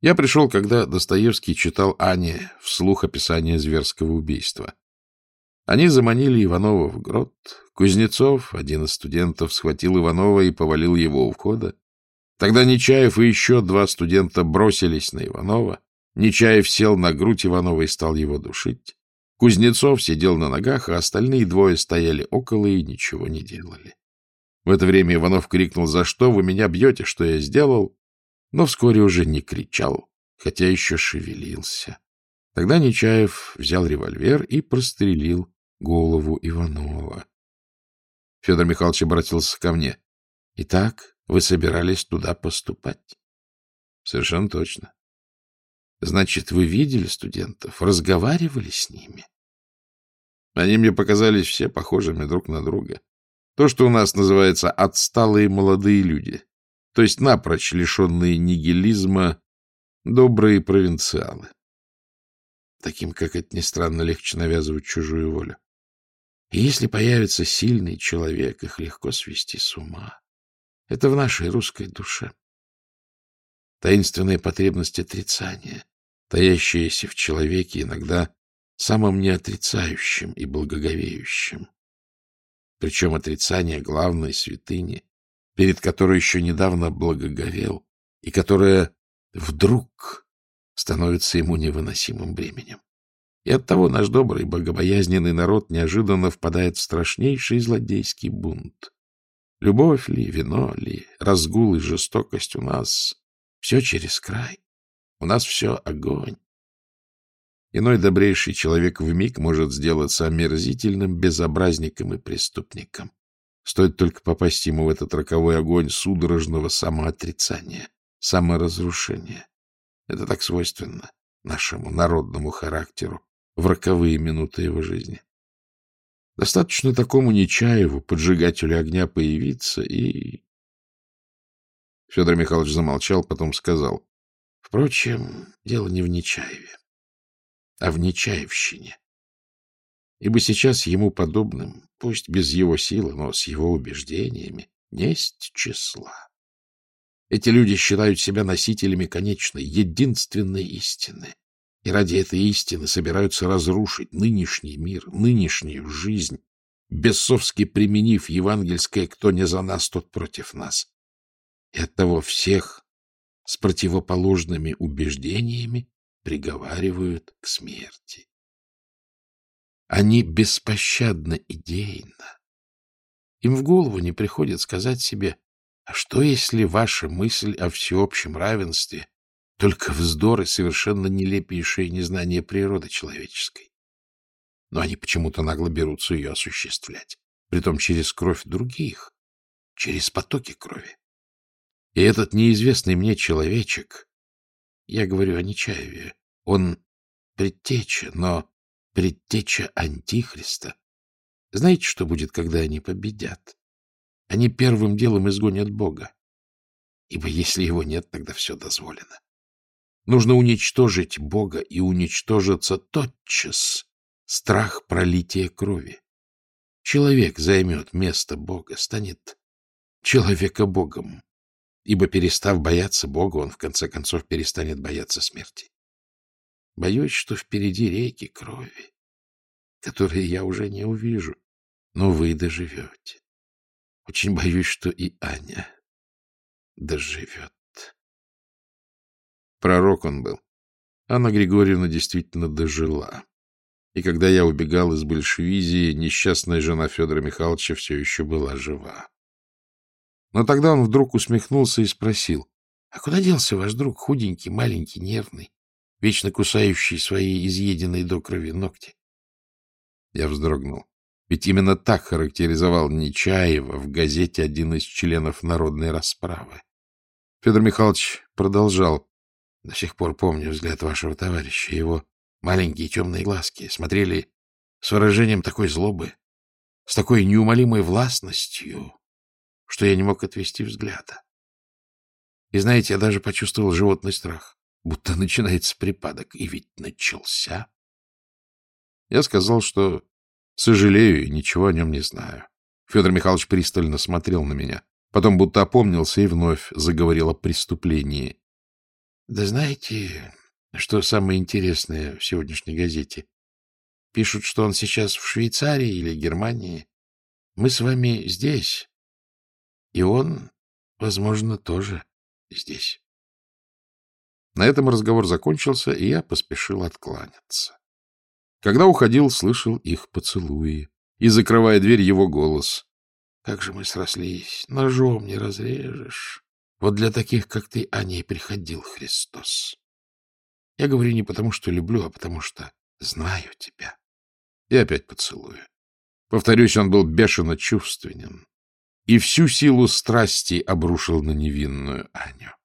Я пришел, когда Достоевский читал Ане вслух описание зверского убийства. Они заманили Иванова в грот. Кузнецов, один из студентов, схватил Иванова и повалил его у входа. Тогда Нечаев и еще два студента бросились на Иванова. Нечаев сел на грудь Иванова и стал его душить. Кузнецов сидел на ногах, а остальные двое стояли около и ничего не делали. В это время Иванов крикнул «За что вы меня бьете? Что я сделал?» Но вскоре уже не кричал, хотя еще шевелился. Тогда Нечаев взял револьвер и прострелил голову Иванова. Федор Михайлович обратился ко мне. — Итак, вы собирались туда поступать? — Совершенно точно. Значит, вы видели студентов, разговаривали с ними? Они мне показались все похожими друг на друга. То, что у нас называется «отсталые молодые люди», то есть напрочь лишенные нигилизма, добрые провинциалы. Таким, как это ни странно, легче навязывать чужую волю. И если появится сильный человек, их легко свести с ума. Это в нашей русской душе. Таинственная потребность отрицания, таящаяся в человеке иногда самым неотрицающим и благоговеющим. Причем отрицание главной святыни, перед которой еще недавно благоговел, и которая вдруг становится ему невыносимым бременем. И оттого наш добрый, богобоязненный народ неожиданно впадает в страшнейший злодейский бунт. Любовь ли, вино ли, разгул и жестокость у нас — все через край. У нас все огонь. Иной добрейший человек в миг может сделаться омерзительным безобразником и преступником. Стоит только попасть ему в этот роковой огонь судорожного самоотрицания, саморазрушения. Это так свойственно нашему народному характеру в роковые минуты его жизни. Достаточно такому Нечаеву, поджигателю огня, появиться и... Федор Михайлович замолчал, потом сказал. Впрочем, дело не в Нечаеве, а в Нечаевщине. Ибо сейчас ему подобным, пусть без его силы, но с его убеждениями, несть числа. Эти люди считают себя носителями конечной, единственной истины. И ради этой истины собираются разрушить нынешний мир, нынешнюю жизнь, бесовски применив евангельское «кто не за нас, тот против нас». И оттого всех с противоположными убеждениями приговаривают к смерти. Они беспощадно идейно. Им в голову не приходит сказать себе, а что, если ваша мысль о всеобщем равенстве только вздор и совершенно нелепейшее незнание природы человеческой? Но они почему-то нагло берутся ее осуществлять, притом через кровь других, через потоки крови. И этот неизвестный мне человечек, я говорю о Нечаеве, он предтеча, но предтеча Антихриста. Знаете, что будет, когда они победят? Они первым делом изгонят Бога. Ибо если его нет, тогда все дозволено. Нужно уничтожить Бога и уничтожиться тотчас страх пролития крови. Человек займет место Бога, станет человека Богом ибо, перестав бояться Бога, он, в конце концов, перестанет бояться смерти. Боюсь, что впереди реки крови, которые я уже не увижу, но вы доживете. Очень боюсь, что и Аня доживет. Пророк он был. Анна Григорьевна действительно дожила. И когда я убегал из большевизии, несчастная жена Федора Михайловича все еще была жива. Но тогда он вдруг усмехнулся и спросил, — А куда делся ваш друг, худенький, маленький, нервный, вечно кусающий свои изъеденные до крови ногти? Я вздрогнул. Ведь именно так характеризовал Нечаева в газете один из членов народной расправы. Федор Михайлович продолжал. До сих пор помню взгляд вашего товарища. Его маленькие темные глазки смотрели с выражением такой злобы, с такой неумолимой властностью, что я не мог отвести взгляда. И знаете, я даже почувствовал животный страх, будто начинается припадок, и ведь начался. Я сказал, что сожалею и ничего о нем не знаю. Федор Михайлович пристально смотрел на меня, потом будто опомнился и вновь заговорил о преступлении. Да знаете, что самое интересное в сегодняшней газете? Пишут, что он сейчас в Швейцарии или Германии. Мы с вами здесь. И он, возможно, тоже здесь. На этом разговор закончился, и я поспешил откланяться. Когда уходил, слышал их поцелуи. И, закрывая дверь, его голос. Как же мы срослись, ножом не разрежешь. Вот для таких, как ты, о ней приходил Христос. Я говорю не потому, что люблю, а потому что знаю тебя. И опять поцелую. Повторюсь, он был бешено чувственен и всю силу страсти обрушил на невинную Аню.